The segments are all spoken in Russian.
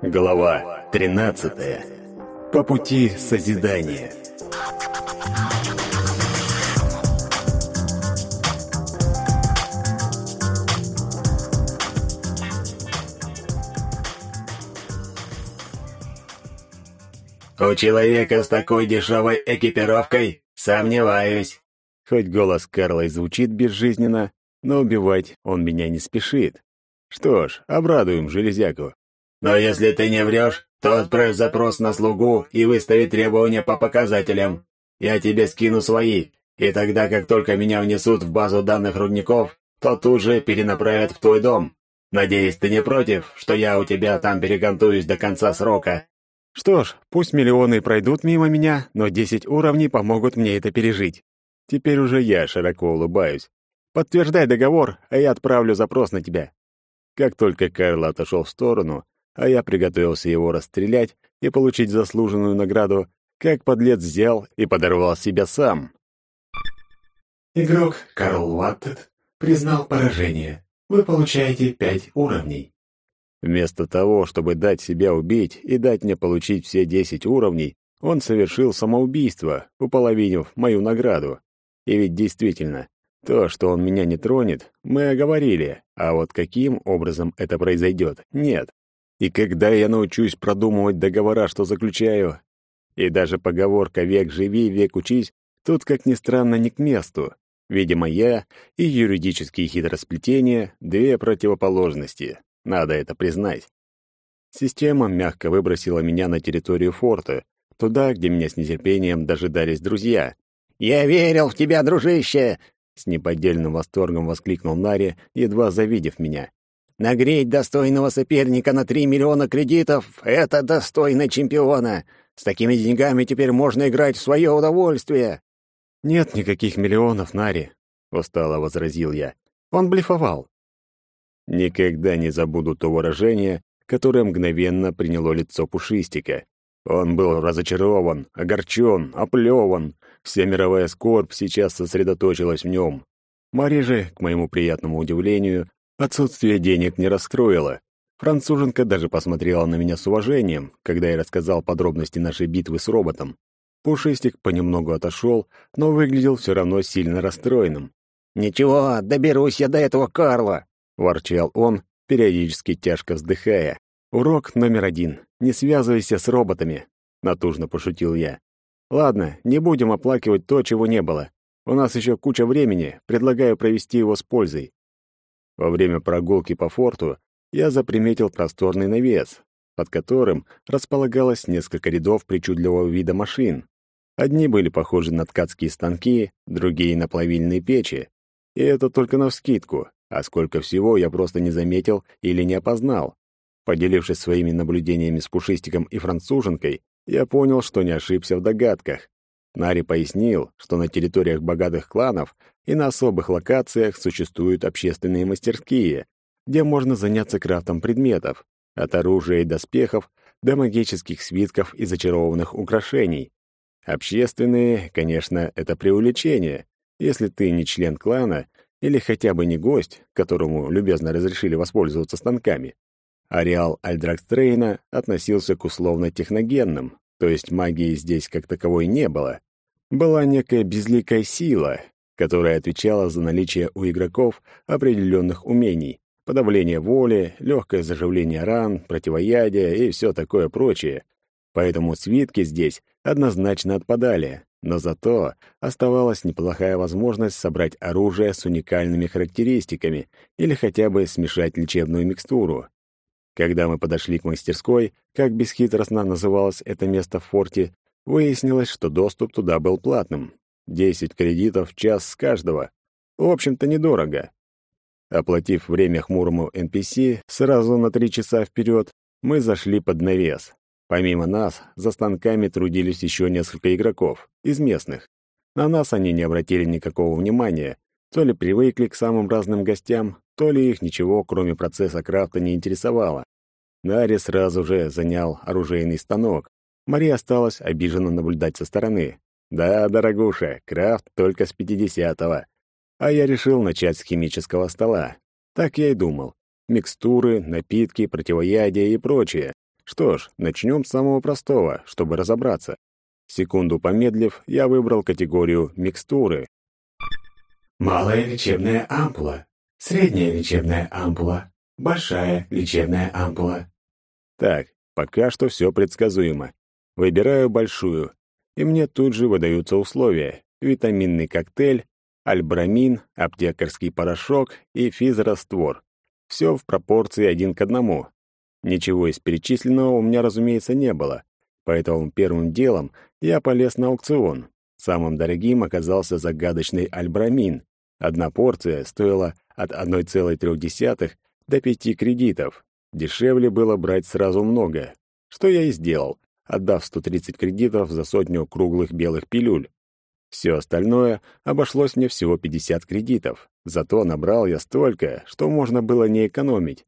Глава 13. По пути созидания. У человека с такой дешевой экипировкой сомневаюсь. Хоть голос Карла и звучит безжизненно, но убивать он меня не спешит. Что ж, обрадуем железяку. Но если ты не врешь, то отправь запрос на слугу и выстави требования по показателям. Я тебе скину свои, и тогда, как только меня внесут в базу данных рудников, то тут же перенаправят в твой дом. Надеюсь, ты не против, что я у тебя там перегантуюсь до конца срока?» Что ж, пусть миллионы пройдут мимо меня, но десять уровней помогут мне это пережить. Теперь уже я широко улыбаюсь. Подтверждай договор, а я отправлю запрос на тебя. Как только Карл отошел в сторону, а я приготовился его расстрелять и получить заслуженную награду, как подлец взял и подорвал себя сам. Игрок Карл Уаттед признал поражение. Вы получаете пять уровней. Вместо того, чтобы дать себя убить и дать мне получить все десять уровней, он совершил самоубийство, уполовинив мою награду. И ведь действительно, то, что он меня не тронет, мы оговорили, а вот каким образом это произойдет, нет. И когда я научусь продумывать договора, что заключаю? И даже поговорка «век живи, век учись» тут, как ни странно, не к месту. Видимо, я и юридические хитросплетения — две противоположности. Надо это признать. Система мягко выбросила меня на территорию форта, туда, где меня с нетерпением дожидались друзья. «Я верил в тебя, дружище!» С неподдельным восторгом воскликнул Нари, едва завидев меня. Нагреть достойного соперника на три миллиона кредитов — это достойно чемпиона. С такими деньгами теперь можно играть в свое удовольствие». «Нет никаких миллионов, Нари», — устало возразил я. «Он блефовал». Никогда не забуду то выражение, которое мгновенно приняло лицо Пушистика. Он был разочарован, огорчен, оплеван. Вся мировая скорбь сейчас сосредоточилась в нем. Мари же, к моему приятному удивлению, Отсутствие денег не расстроило. Француженка даже посмотрела на меня с уважением, когда я рассказал подробности нашей битвы с роботом. Пушистик понемногу отошел, но выглядел все равно сильно расстроенным. «Ничего, доберусь я до этого Карла!» — ворчал он, периодически тяжко вздыхая. «Урок номер один. Не связывайся с роботами», — натужно пошутил я. «Ладно, не будем оплакивать то, чего не было. У нас еще куча времени, предлагаю провести его с пользой. Во время прогулки по форту я заприметил просторный навес, под которым располагалось несколько рядов причудливого вида машин. Одни были похожи на ткацкие станки, другие — на плавильные печи. И это только навскидку, а сколько всего я просто не заметил или не опознал. Поделившись своими наблюдениями с Пушистиком и француженкой, я понял, что не ошибся в догадках. Нари пояснил, что на территориях богатых кланов и на особых локациях существуют общественные мастерские, где можно заняться крафтом предметов, от оружия и доспехов до магических свитков и зачарованных украшений. Общественные, конечно, это преувеличение, если ты не член клана или хотя бы не гость, которому любезно разрешили воспользоваться станками. Ареал Альдракстрейна относился к условно-техногенным, то есть магии здесь как таковой не было. Была некая безликая сила, которая отвечала за наличие у игроков определенных умений, подавление воли, легкое заживление ран, противоядие и все такое прочее. Поэтому свитки здесь однозначно отпадали, но зато оставалась неплохая возможность собрать оружие с уникальными характеристиками или хотя бы смешать лечебную микстуру. Когда мы подошли к мастерской, как бесхитростно называлось это место в форте, выяснилось, что доступ туда был платным. Десять кредитов в час с каждого. В общем-то, недорого. Оплатив время хмурому NPC сразу на три часа вперед, мы зашли под навес. Помимо нас, за станками трудились еще несколько игроков, из местных. На нас они не обратили никакого внимания, то ли привыкли к самым разным гостям, то ли их ничего, кроме процесса крафта, не интересовало. Нари сразу же занял оружейный станок. Мария осталась обиженно наблюдать со стороны. Да, дорогуша, крафт только с пятидесятого. А я решил начать с химического стола. Так я и думал. Микстуры, напитки, противоядия и прочее, Что ж, начнем с самого простого, чтобы разобраться. Секунду помедлив, я выбрал категорию «микстуры». Малая лечебная ампула, средняя лечебная ампула, большая лечебная ампула. Так, пока что все предсказуемо. Выбираю большую, и мне тут же выдаются условия. Витаминный коктейль, альбрамин, аптекарский порошок и физраствор. Все в пропорции один к одному. Ничего из перечисленного у меня, разумеется, не было, поэтому первым делом я полез на аукцион. Самым дорогим оказался загадочный альбрамин. Одна порция стоила от 1,3 до 5 кредитов. Дешевле было брать сразу много, что я и сделал, отдав 130 кредитов за сотню круглых белых пилюль. Все остальное обошлось мне всего 50 кредитов. Зато набрал я столько, что можно было не экономить.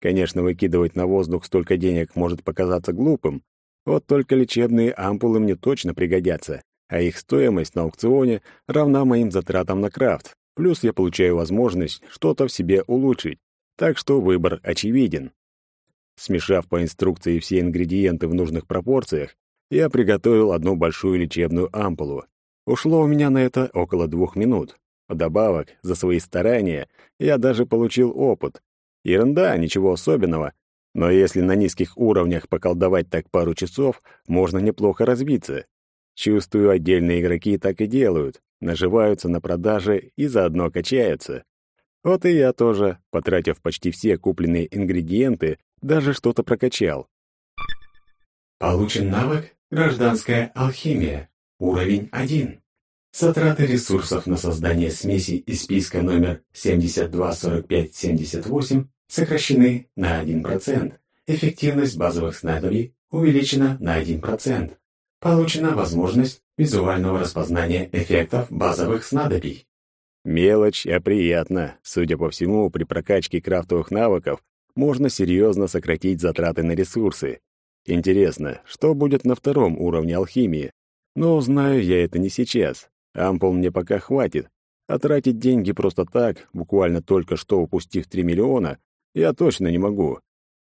Конечно, выкидывать на воздух столько денег может показаться глупым, вот только лечебные ампулы мне точно пригодятся, а их стоимость на аукционе равна моим затратам на крафт. Плюс я получаю возможность что-то в себе улучшить. Так что выбор очевиден. Смешав по инструкции все ингредиенты в нужных пропорциях, я приготовил одну большую лечебную ампулу. Ушло у меня на это около двух минут. Вдобавок, за свои старания я даже получил опыт. Ерунда, ничего особенного. Но если на низких уровнях поколдовать так пару часов, можно неплохо развиться. Чувствую, отдельные игроки так и делают, наживаются на продаже и заодно качаются. Вот и я тоже, потратив почти все купленные ингредиенты, даже что-то прокачал. Получен навык «Гражданская алхимия». Уровень 1. Затраты ресурсов на создание смеси из списка номер 724578 сокращены на 1%. Эффективность базовых снадобий увеличена на 1%. Получена возможность визуального распознания эффектов базовых снадобий. Мелочь, а приятно. Судя по всему, при прокачке крафтовых навыков можно серьезно сократить затраты на ресурсы. Интересно, что будет на втором уровне алхимии? Но узнаю я это не сейчас. Ампул мне пока хватит, а тратить деньги просто так, буквально только что упустив 3 миллиона, я точно не могу.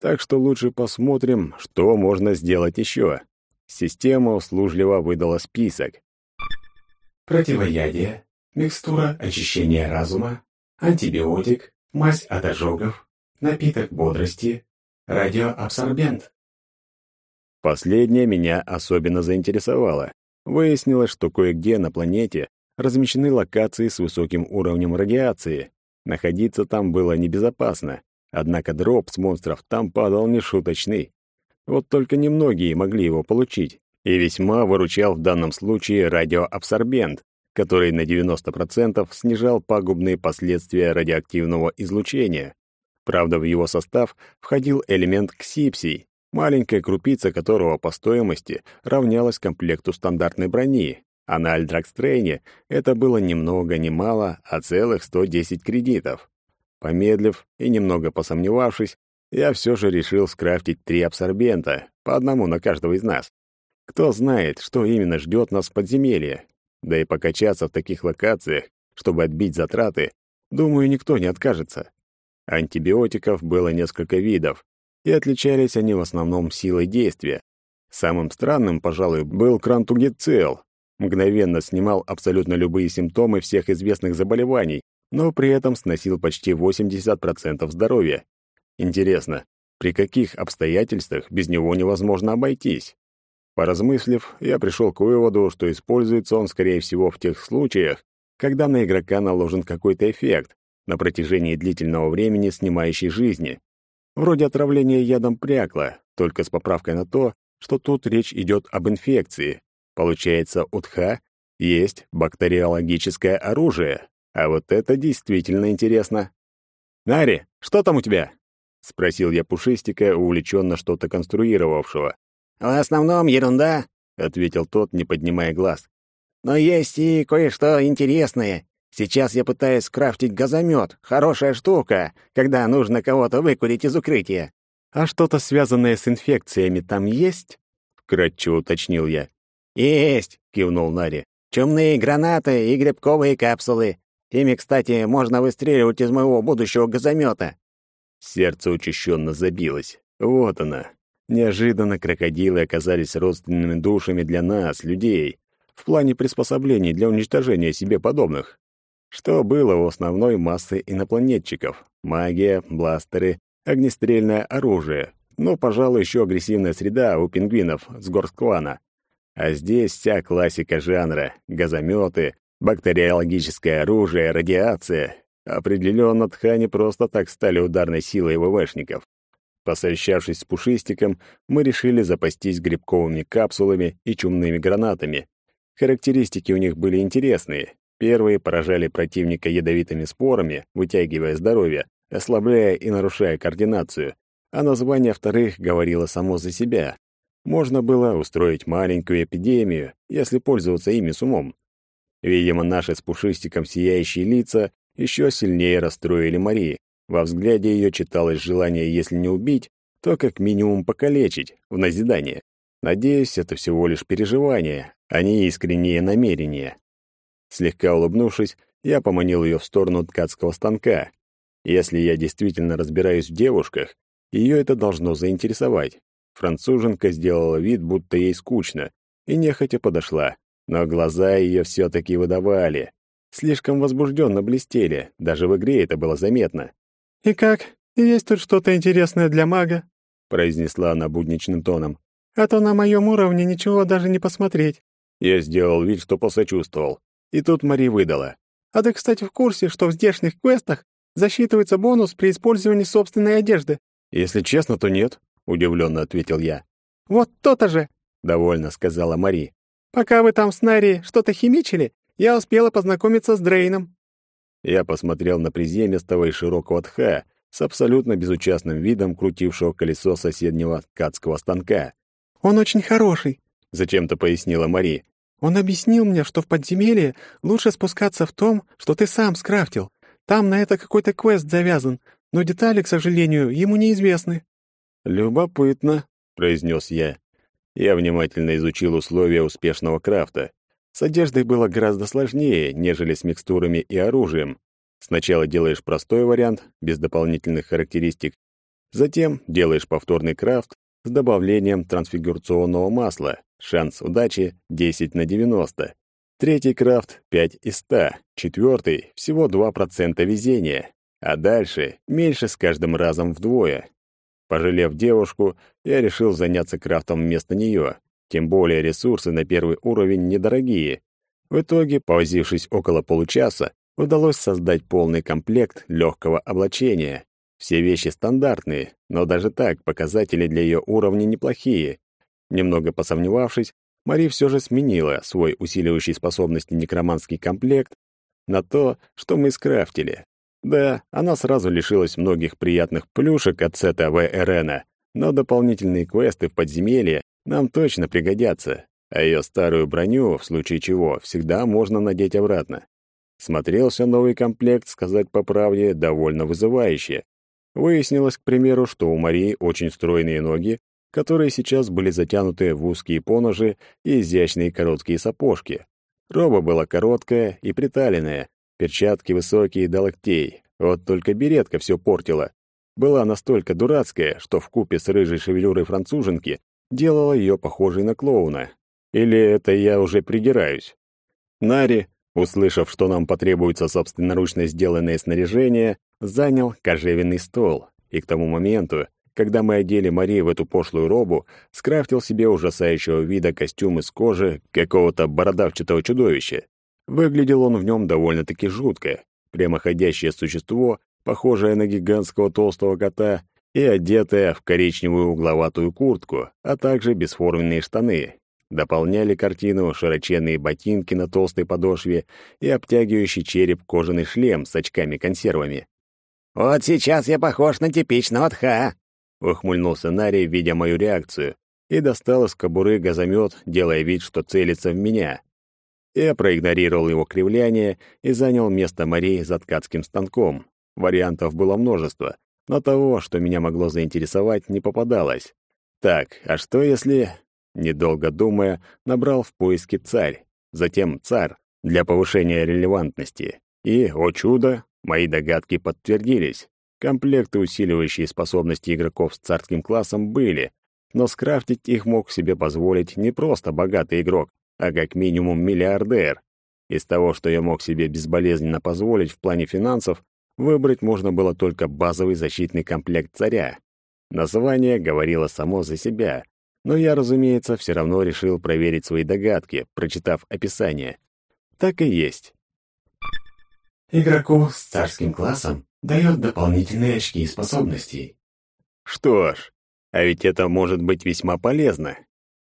Так что лучше посмотрим, что можно сделать еще. Система услужливо выдала список. Противоядие, микстура очищения разума, антибиотик, мазь от ожогов, напиток бодрости, радиоабсорбент. Последнее меня особенно заинтересовало. Выяснилось, что кое-где на планете размещены локации с высоким уровнем радиации. Находиться там было небезопасно, однако дроп с монстров там падал нешуточный. Вот только немногие могли его получить, и весьма выручал в данном случае радиоабсорбент, который на 90% снижал пагубные последствия радиоактивного излучения. Правда, в его состав входил элемент ксипсий, маленькая крупица которого по стоимости равнялась комплекту стандартной брони, а на Альдракстрейне это было ни много ни мало, а целых 110 кредитов. Помедлив и немного посомневавшись, я все же решил скрафтить три абсорбента, по одному на каждого из нас. Кто знает, что именно ждет нас в подземелье. Да и покачаться в таких локациях, чтобы отбить затраты, думаю, никто не откажется. Антибиотиков было несколько видов, и отличались они в основном силой действия. Самым странным, пожалуй, был крантугицел. Мгновенно снимал абсолютно любые симптомы всех известных заболеваний, но при этом сносил почти 80% здоровья. Интересно, при каких обстоятельствах без него невозможно обойтись? Поразмыслив, я пришел к выводу, что используется он, скорее всего, в тех случаях, когда на игрока наложен какой-то эффект, на протяжении длительного времени снимающий жизни. Вроде отравления ядом прякла, только с поправкой на то, что тут речь идет об инфекции. Получается, у тха есть бактериологическое оружие, а вот это действительно интересно. «Нари, что там у тебя?» — спросил я Пушистика, увлеченно что-то конструировавшего. «В основном ерунда», — ответил тот, не поднимая глаз. «Но есть и кое-что интересное. Сейчас я пытаюсь скрафтить газомет. Хорошая штука, когда нужно кого-то выкурить из укрытия. А что-то связанное с инфекциями там есть? Кратчо уточнил я. Есть, кивнул Нари. Чумные гранаты и грибковые капсулы. Ими, кстати, можно выстреливать из моего будущего газомета. Сердце учащенно забилось. Вот она. Неожиданно крокодилы оказались родственными душами для нас, людей, в плане приспособлений для уничтожения себе подобных. Что было у основной массы инопланетчиков? Магия, бластеры, огнестрельное оружие. Ну, пожалуй, еще агрессивная среда у пингвинов с горсклана. А здесь вся классика жанра — газометы, бактериологическое оружие, радиация. Определенно, ткани просто так стали ударной силой ВВшников. Посовещавшись с Пушистиком, мы решили запастись грибковыми капсулами и чумными гранатами. Характеристики у них были интересные. Первые поражали противника ядовитыми спорами, вытягивая здоровье, ослабляя и нарушая координацию, а название вторых говорило само за себя. Можно было устроить маленькую эпидемию, если пользоваться ими с умом. Видимо, наши с Пушистиком сияющие лица еще сильнее расстроили Мари. Во взгляде ее читалось желание, если не убить, то как минимум покалечить, в назидание. Надеюсь, это всего лишь переживание, а не искренние намерения. Слегка улыбнувшись, я поманил ее в сторону ткацкого станка. Если я действительно разбираюсь в девушках, ее это должно заинтересовать. Француженка сделала вид, будто ей скучно, и нехотя подошла, но глаза ее все-таки выдавали. Слишком возбужденно блестели, даже в игре это было заметно. «И как? Есть тут что-то интересное для мага?» произнесла она будничным тоном. «А то на моем уровне ничего даже не посмотреть». Я сделал вид, что посочувствовал. И тут Мари выдала. «А ты, кстати, в курсе, что в здешних квестах засчитывается бонус при использовании собственной одежды?» «Если честно, то нет», — удивленно ответил я. «Вот то-то же», — довольно сказала Мари. «Пока вы там с Нари что-то химичили, я успела познакомиться с Дрейном». Я посмотрел на приземистого и широкого тха с абсолютно безучастным видом крутившего колесо соседнего ткацкого станка. «Он очень хороший», — зачем-то пояснила Мари. «Он объяснил мне, что в подземелье лучше спускаться в том, что ты сам скрафтил. Там на это какой-то квест завязан, но детали, к сожалению, ему неизвестны». «Любопытно», — произнес я. Я внимательно изучил условия успешного крафта. С одеждой было гораздо сложнее, нежели с микстурами и оружием. Сначала делаешь простой вариант, без дополнительных характеристик. Затем делаешь повторный крафт с добавлением трансфигурационного масла. Шанс удачи 10 на 90. Третий крафт 5 из 100. Четвертый всего 2% везения. А дальше меньше с каждым разом вдвое. Пожалев девушку, я решил заняться крафтом вместо нее. Тем более ресурсы на первый уровень недорогие. В итоге, повозившись около получаса, удалось создать полный комплект легкого облачения. Все вещи стандартные, но даже так показатели для ее уровня неплохие. Немного посомневавшись, Мари все же сменила свой усиливающий способности некроманский комплект на то, что мы скрафтили. Да, она сразу лишилась многих приятных плюшек от сета ВРНа, но дополнительные квесты в подземелье нам точно пригодятся, а ее старую броню, в случае чего, всегда можно надеть обратно. Смотрелся новый комплект, сказать по правде, довольно вызывающе. Выяснилось, к примеру, что у Марии очень стройные ноги, которые сейчас были затянуты в узкие поножи и изящные короткие сапожки. Роба была короткая и приталенная, перчатки высокие до локтей. Вот только беретка все портила. Была настолько дурацкая, что в купе с рыжей шевелюрой француженки делало ее похожей на клоуна. Или это я уже придираюсь? Нари, услышав, что нам потребуется собственноручно сделанное снаряжение, занял кожевенный стол, и к тому моменту, когда мы одели Мари в эту пошлую робу, скрафтил себе ужасающего вида костюм из кожи какого-то бородавчатого чудовища. Выглядел он в нем довольно-таки жутко. Прямоходящее существо, похожее на гигантского толстого кота, и одетая в коричневую угловатую куртку, а также бесформенные штаны. Дополняли картину широченные ботинки на толстой подошве и обтягивающий череп кожаный шлем с очками-консервами. «Вот сейчас я похож на типичного тха!» — ухмыльнулся Нари, видя мою реакцию, и достал из кобуры газомет, делая вид, что целится в меня. Я проигнорировал его кривляние и занял место Марии за ткацким станком. Вариантов было множество, но того, что меня могло заинтересовать, не попадалось. Так, а что если... Недолго думая, набрал в поиске «царь», затем «царь» для повышения релевантности. И, о чудо, мои догадки подтвердились. Комплекты, усиливающие способности игроков с царским классом, были, но скрафтить их мог себе позволить не просто богатый игрок, а как минимум миллиардер. Из того, что я мог себе безболезненно позволить в плане финансов, выбрать можно было только базовый защитный комплект царя. Название говорило само за себя, но я, разумеется, все равно решил проверить свои догадки, прочитав описание. Так и есть. Игроку с царским классом дает дополнительные очки способностей. Что ж, а ведь это может быть весьма полезно.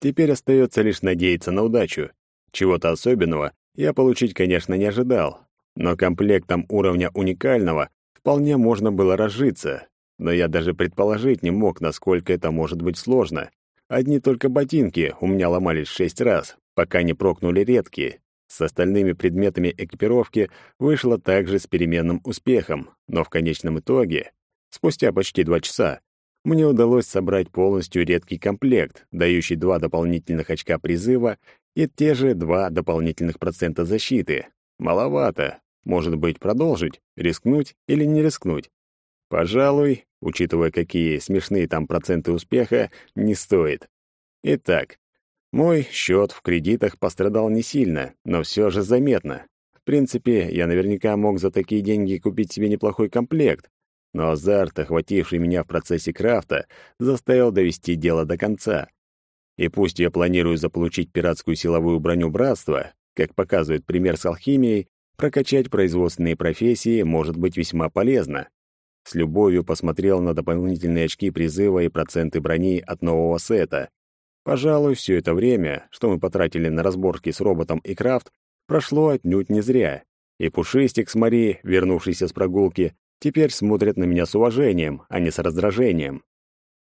Теперь остается лишь надеяться на удачу. Чего-то особенного я получить, конечно, не ожидал, но комплектом уровня уникального вполне можно было разжиться, но я даже предположить не мог, насколько это может быть сложно. Одни только ботинки у меня ломались шесть раз, пока не прокнули редкие. С остальными предметами экипировки вышло также с переменным успехом, но в конечном итоге, спустя почти два часа, мне удалось собрать полностью редкий комплект, дающий два дополнительных очка призыва и те же два дополнительных процента защиты. Маловато. Может быть, продолжить, рискнуть или не рискнуть? Пожалуй, учитывая, какие смешные там проценты успеха, не стоит. Итак, мой счет в кредитах пострадал не сильно, но все же заметно. В принципе, я наверняка мог за такие деньги купить себе неплохой комплект, но азарт, охвативший меня в процессе крафта, заставил довести дело до конца. И пусть я планирую заполучить пиратскую силовую броню Братства, как показывает пример с алхимией, прокачать производственные профессии может быть весьма полезно. С любовью посмотрел на дополнительные очки призыва и проценты брони от нового сета. Пожалуй, все это время, что мы потратили на разборки с роботом и крафт, прошло отнюдь не зря. И Пушистик с Мари, вернувшийся с прогулки, теперь смотрят на меня с уважением, а не с раздражением.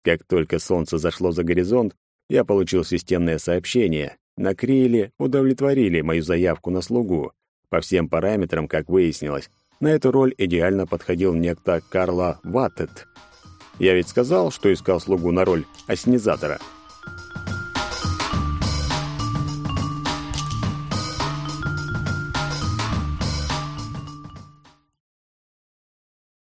Как только солнце зашло за горизонт, я получил системное сообщение. На Криле удовлетворили мою заявку на слугу. По всем параметрам, как выяснилось, на эту роль идеально подходил некто Карла Ваттет. Я ведь сказал, что искал слугу на роль ассенизатора —